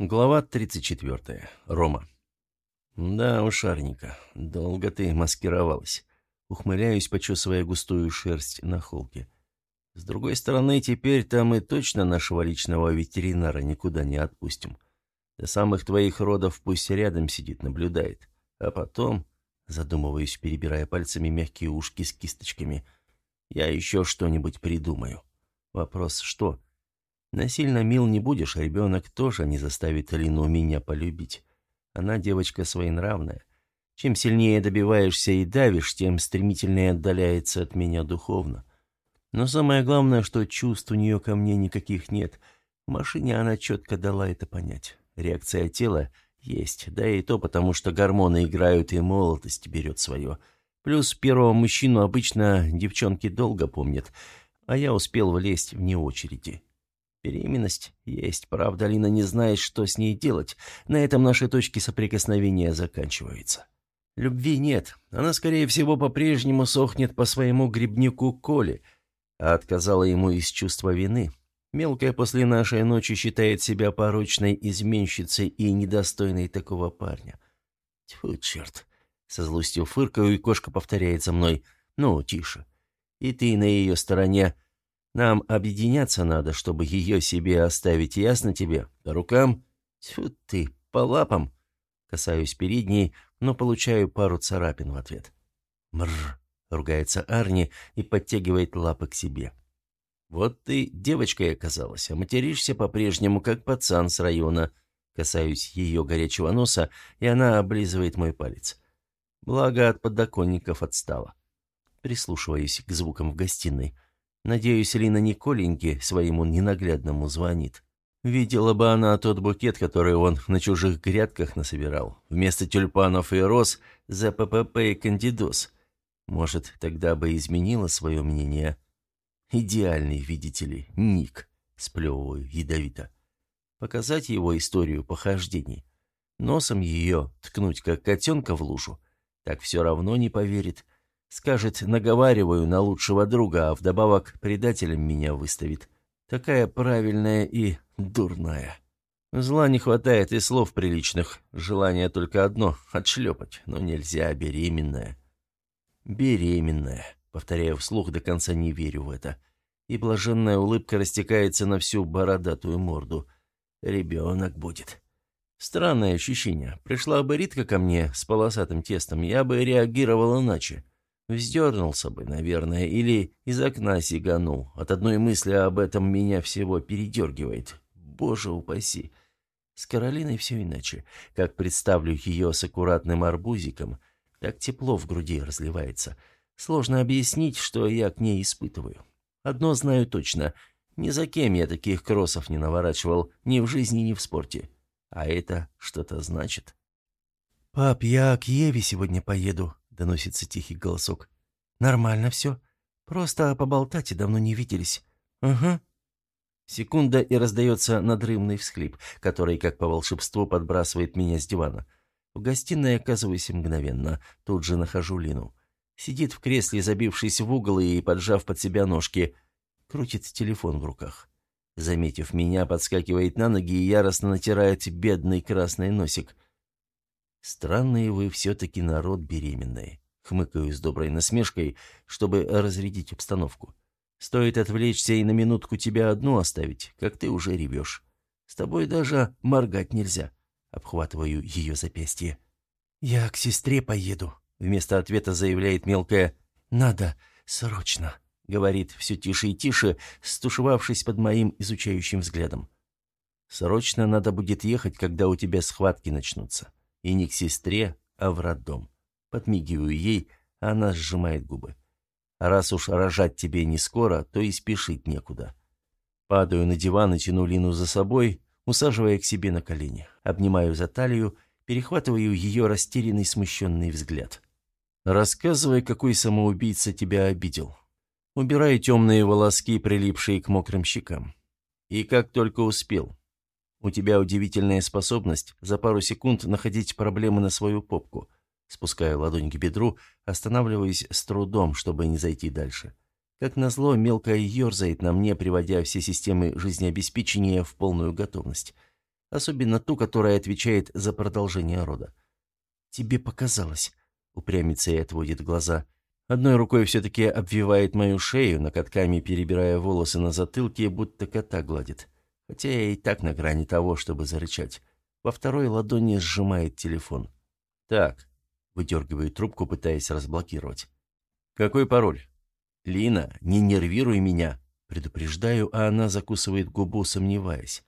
Глава 34. Рома. «Да, ушарника, долго ты маскировалась». Ухмыляюсь, почесывая густую шерсть на холке. С другой стороны, теперь-то мы точно нашего личного ветеринара никуда не отпустим. До самых твоих родов пусть рядом сидит, наблюдает. А потом, задумываюсь, перебирая пальцами мягкие ушки с кисточками, я еще что-нибудь придумаю. Вопрос, что? Насильно мил не будешь, а ребенок тоже не заставит Алину меня полюбить. Она девочка своенравная. Чем сильнее добиваешься и давишь, тем стремительнее отдаляется от меня духовно. Но самое главное, что чувств у нее ко мне никаких нет. В машине она четко дала это понять. Реакция тела есть, да и то потому, что гормоны играют и молодость берет свое. Плюс первого мужчину обычно девчонки долго помнят, а я успел влезть вне очереди. Беременность есть, правда, Алина не знает, что с ней делать. На этом наши точки соприкосновения заканчиваются. Любви нет. Она, скорее всего, по-прежнему сохнет по своему грибнику Коле, а отказала ему из чувства вины. Мелкая после нашей ночи считает себя порочной изменщицей и недостойной такого парня. Тьфу, черт. Со злостью фыркаю, и кошка повторяет за мной. Ну, тише. И ты на ее стороне нам объединяться надо, чтобы ее себе оставить, ясно тебе? По рукам? Тьфу ты, по лапам. Касаюсь передней, но получаю пару царапин в ответ. Мрр, ругается Арни и подтягивает лапы к себе. Вот ты девочкой оказалась, а материшься по-прежнему, как пацан с района. Касаюсь ее горячего носа, и она облизывает мой палец. Благо от подоконников отстала. Прислушиваюсь к звукам в гостиной. Надеюсь, Лина Николеньке своему ненаглядному звонит. Видела бы она тот букет, который он на чужих грядках насобирал. Вместо тюльпанов и роз за ППП и кандидоз. Может, тогда бы изменила свое мнение. Идеальный, видите ли, Ник, сплевываю ядовито. Показать его историю похождений. Носом ее ткнуть, как котенка в лужу. Так все равно не поверит. Скажет, наговариваю на лучшего друга, а вдобавок предателем меня выставит. Такая правильная и дурная. Зла не хватает и слов приличных. Желание только одно — отшлепать, но нельзя, беременная. Беременная. Повторяю вслух, до конца не верю в это. И блаженная улыбка растекается на всю бородатую морду. Ребенок будет. Странное ощущение. Пришла бы Ритка ко мне с полосатым тестом, я бы реагировал иначе. Вздернулся бы, наверное, или из окна сиганул. От одной мысли об этом меня всего передергивает. Боже упаси. С Каролиной все иначе. Как представлю ее с аккуратным арбузиком, так тепло в груди разливается. Сложно объяснить, что я к ней испытываю. Одно знаю точно. Ни за кем я таких кроссов не наворачивал, ни в жизни, ни в спорте. А это что-то значит. «Пап, я к Еве сегодня поеду», доносится тихий голосок. «Нормально все. Просто поболтать и давно не виделись. Угу». Секунда, и раздается надрывный всхлип, который, как по волшебству, подбрасывает меня с дивана. В гостиной оказываюсь мгновенно. Тут же нахожу Лину. Сидит в кресле, забившись в угол и поджав под себя ножки. Крутит телефон в руках. Заметив меня, подскакивает на ноги и яростно натирает бедный красный носик. «Странные вы все-таки народ беременные», — хмыкаю с доброй насмешкой, чтобы разрядить обстановку. «Стоит отвлечься и на минутку тебя одну оставить, как ты уже ревешь. С тобой даже моргать нельзя», — обхватываю ее запястье. «Я к сестре поеду», — вместо ответа заявляет мелкая. «Надо, срочно», — говорит все тише и тише, стушевавшись под моим изучающим взглядом. «Срочно надо будет ехать, когда у тебя схватки начнутся. И не к сестре, а в роддом. Подмигиваю ей, а она сжимает губы. Раз уж рожать тебе не скоро, то и спешить некуда. Падаю на диван и тяну Лину за собой, усаживая к себе на колени. Обнимаю за талию, перехватываю ее растерянный смущенный взгляд. «Рассказывай, какой самоубийца тебя обидел». Убираю темные волоски, прилипшие к мокрым щекам. И как только успел. У тебя удивительная способность за пару секунд находить проблемы на свою попку. Спускаю ладонь к бедру, останавливаясь с трудом, чтобы не зайти дальше. Как назло, мелкая ерзает на мне, приводя все системы жизнеобеспечения в полную готовность. особенно ту, которая отвечает за продолжение рода. «Тебе показалось», — упрямится и отводит глаза. Одной рукой все-таки обвивает мою шею, накатками перебирая волосы на затылке, будто кота гладит. Хотя я и так на грани того, чтобы зарычать. Во второй ладони сжимает телефон. «Так», — выдергиваю трубку, пытаясь разблокировать. «Какой пароль?» «Лина, не нервируй меня», — предупреждаю, а она закусывает губу, сомневаясь.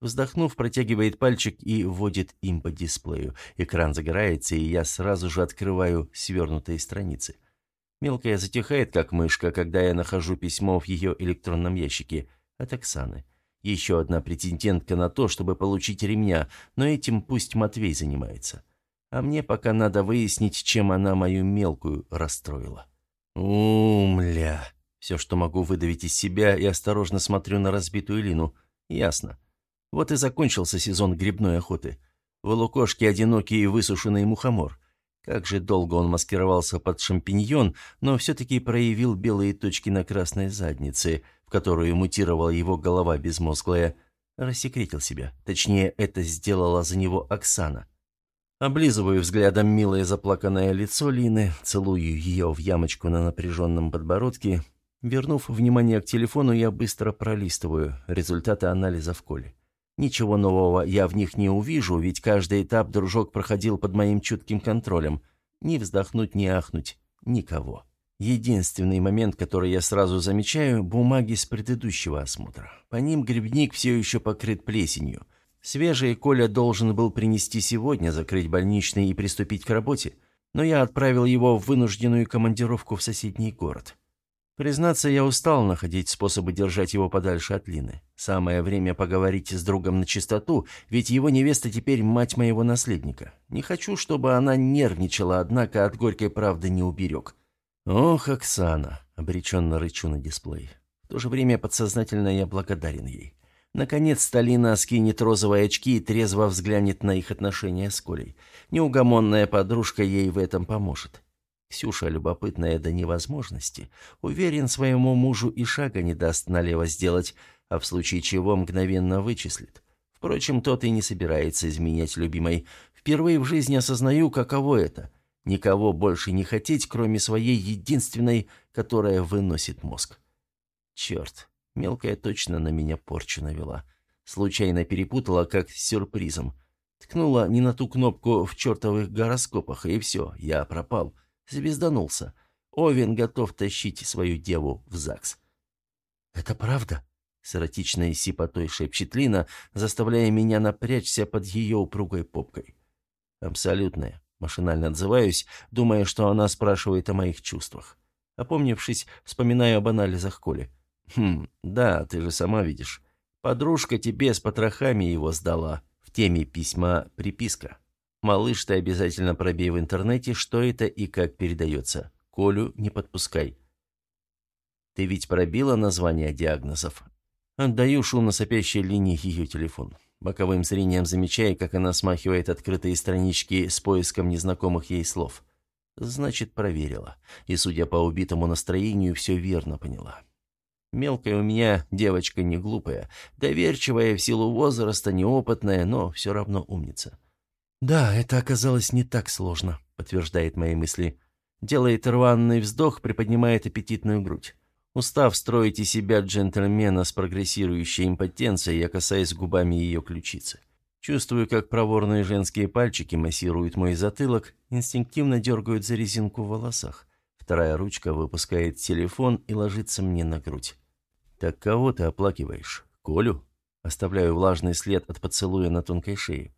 Вздохнув, протягивает пальчик и вводит им по дисплею. Экран загорается, и я сразу же открываю свернутые страницы. Мелкая затихает, как мышка, когда я нахожу письмо в ее электронном ящике от Оксаны. Еще одна претендентка на то, чтобы получить ремня, но этим пусть Матвей занимается. А мне пока надо выяснить, чем она мою мелкую расстроила. Умля. Все, что могу выдавить из себя, и осторожно смотрю на разбитую Лину. Ясно. Вот и закончился сезон грибной охоты. В лукошке одинокий и высушенный мухомор. Как же долго он маскировался под шампиньон, но все-таки проявил белые точки на красной заднице, в которую мутировала его голова безмозглая. Рассекретил себя. Точнее, это сделала за него Оксана. Облизываю взглядом милое заплаканное лицо Лины, целую ее в ямочку на напряженном подбородке. Вернув внимание к телефону, я быстро пролистываю результаты анализа в коле. Ничего нового я в них не увижу, ведь каждый этап дружок проходил под моим чутким контролем. Ни вздохнуть, ни ахнуть. Никого. Единственный момент, который я сразу замечаю – бумаги с предыдущего осмотра. По ним грибник все еще покрыт плесенью. Свежий Коля должен был принести сегодня, закрыть больничный и приступить к работе, но я отправил его в вынужденную командировку в соседний город. Признаться, я устал находить способы держать его подальше от Лины. Самое время поговорить с другом на чистоту, ведь его невеста теперь мать моего наследника. Не хочу, чтобы она нервничала, однако от горькой правды не уберег. «Ох, Оксана!» — обреченно рычу на дисплей. В то же время подсознательно я благодарен ей. Наконец-то Лина скинет розовые очки и трезво взглянет на их отношения с Колей. Неугомонная подружка ей в этом поможет. Ксюша, любопытная до невозможности, уверен, своему мужу и шага не даст налево сделать, а в случае чего мгновенно вычислит. Впрочем, тот и не собирается изменять любимой. Впервые в жизни осознаю, каково это — никого больше не хотеть, кроме своей единственной, которая выносит мозг. Черт, мелкая точно на меня порчу навела. Случайно перепутала, как с сюрпризом. Ткнула не на ту кнопку в чертовых гороскопах, и все, я пропал. — Звезданулся. Овен готов тащить свою деву в ЗАГС. «Это правда?» — с эротичной сипотой шепчет Лина, заставляя меня напрячься под ее упругой попкой. «Абсолютная». Машинально отзываюсь, думая, что она спрашивает о моих чувствах. Опомнившись, вспоминаю об анализах Коли. «Хм, да, ты же сама видишь. Подружка тебе с потрохами его сдала. В теме письма приписка. Малыш, ты обязательно пробей в интернете, что это и как передается. Колю не подпускай. Ты ведь пробила название диагнозов? Отдаю шумно сопящей линии ее телефон. Боковым зрением замечая, как она смахивает открытые странички с поиском незнакомых ей слов. Значит, проверила. И, судя по убитому настроению, все верно поняла. Мелкая у меня девочка не глупая, доверчивая в силу возраста, неопытная, но все равно умница. «Да, это оказалось не так сложно», — подтверждает мои мысли. Делает рваный вздох, приподнимает аппетитную грудь. Устав строить из себя джентльмена с прогрессирующей импотенцией, я касаюсь губами ее ключицы. Чувствую, как проворные женские пальчики массируют мой затылок, инстинктивно дергают за резинку в волосах. Вторая ручка выпускает телефон и ложится мне на грудь. «Так кого ты оплакиваешь? Колю?» Оставляю влажный след от поцелуя на тонкой шее.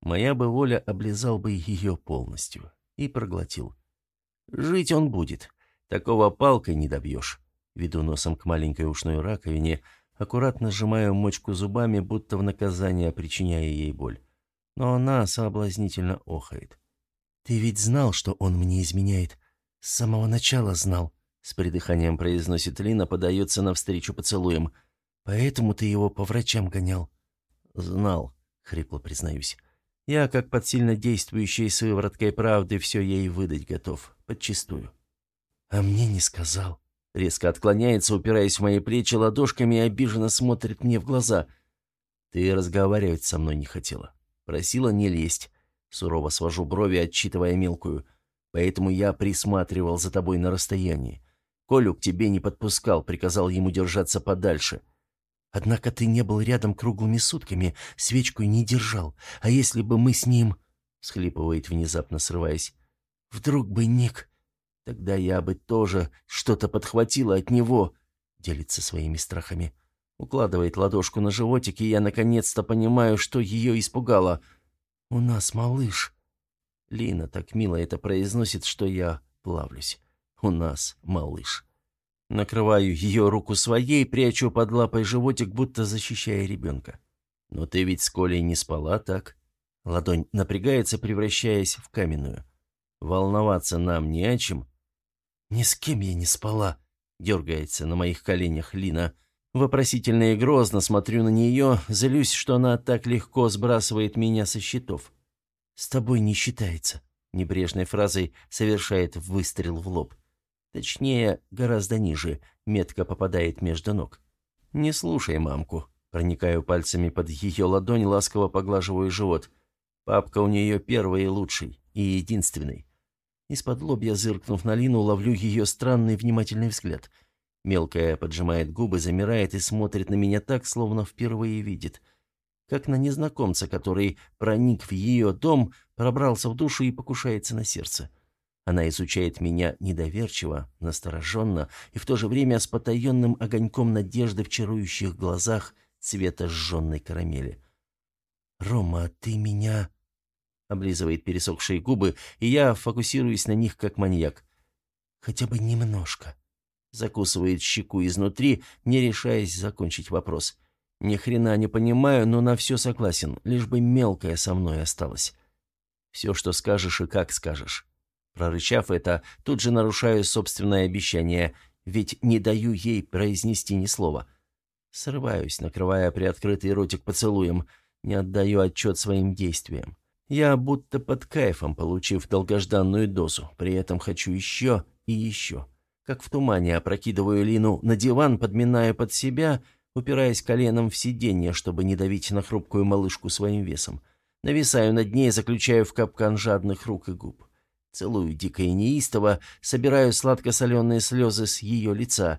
Моя бы воля облизал бы ее полностью. И проглотил. Жить он будет. Такого палкой не добьешь. Веду носом к маленькой ушной раковине, аккуратно сжимаю мочку зубами, будто в наказание причиняя ей боль. Но она соблазнительно охает. «Ты ведь знал, что он мне изменяет. С самого начала знал», — с придыханием произносит Лина, подается навстречу поцелуем. «Поэтому ты его по врачам гонял». «Знал», — хрипло признаюсь. Я, как под сильно действующей сывороткой правды, все ей выдать готов. Подчистую. А мне не сказал. Резко отклоняется, упираясь в мои плечи ладошками и обиженно смотрит мне в глаза. Ты разговаривать со мной не хотела. Просила не лезть. Сурово свожу брови, отчитывая мелкую. Поэтому я присматривал за тобой на расстоянии. Колю к тебе не подпускал, приказал ему держаться подальше. Однако ты не был рядом круглыми сутками, свечку не держал. А если бы мы с ним...» — схлипывает внезапно, срываясь. «Вдруг бы Ник...» «Тогда я бы тоже что-то подхватила от него...» — делится своими страхами. Укладывает ладошку на животик, и я наконец-то понимаю, что ее испугало. «У нас малыш...» Лина так мило это произносит, что я плавлюсь. «У нас малыш...» Накрываю ее руку своей, прячу под лапой животик, будто защищая ребенка. «Но ты ведь с Колей не спала, так?» Ладонь напрягается, превращаясь в каменную. «Волноваться нам не о чем». «Ни с кем я не спала», — дергается на моих коленях Лина. Вопросительно и грозно смотрю на нее, злюсь, что она так легко сбрасывает меня со счетов. «С тобой не считается», — небрежной фразой совершает выстрел в лоб. Точнее, гораздо ниже, метко попадает между ног. «Не слушай мамку». Проникаю пальцами под ее ладонь, ласково поглаживаю живот. Папка у нее первый и лучший, и единственный. Из-под лобья, зыркнув на Лину, ловлю ее странный внимательный взгляд. Мелкая поджимает губы, замирает и смотрит на меня так, словно впервые видит. Как на незнакомца, который проник в ее дом, пробрался в душу и покушается на сердце. Она изучает меня недоверчиво, настороженно и в то же время с потаенным огоньком надежды в чарующих глазах цвета сжженной карамели. «Рома, ты меня...» Облизывает пересохшие губы, и я фокусируюсь на них, как маньяк. «Хотя бы немножко». Закусывает щеку изнутри, не решаясь закончить вопрос. Ни хрена не понимаю, но на все согласен, лишь бы мелкая со мной осталась. Все, что скажешь и как скажешь. Прорычав это, тут же нарушаю собственное обещание, ведь не даю ей произнести ни слова. Срываюсь, накрывая приоткрытый ротик поцелуем, не отдаю отчет своим действиям. Я будто под кайфом, получив долгожданную дозу, при этом хочу еще и еще. Как в тумане опрокидываю Лину на диван, подминая под себя, упираясь коленом в сиденье, чтобы не давить на хрупкую малышку своим весом. Нависаю над ней, заключаю в капкан жадных рук и губ. Целую дико и неистово, собираю сладко-соленые слезы с ее лица.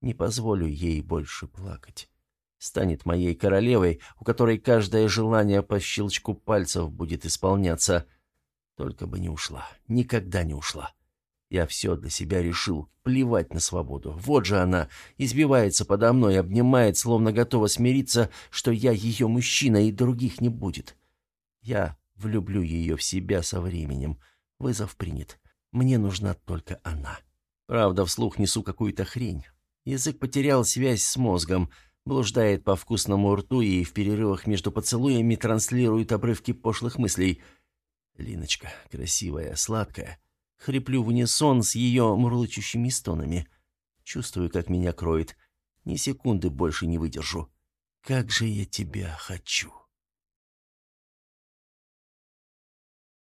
Не позволю ей больше плакать. Станет моей королевой, у которой каждое желание по щелчку пальцев будет исполняться. Только бы не ушла, никогда не ушла. Я все для себя решил, плевать на свободу. Вот же она, избивается подо мной, обнимает, словно готова смириться, что я ее мужчина и других не будет. Я влюблю ее в себя со временем. Вызов принят. Мне нужна только она. Правда, вслух несу какую-то хрень. Язык потерял связь с мозгом, блуждает по вкусному рту и в перерывах между поцелуями транслирует обрывки пошлых мыслей. Линочка, красивая, сладкая. Хриплю в унисон с ее мурлычущими стонами. Чувствую, как меня кроет. Ни секунды больше не выдержу. Как же я тебя хочу.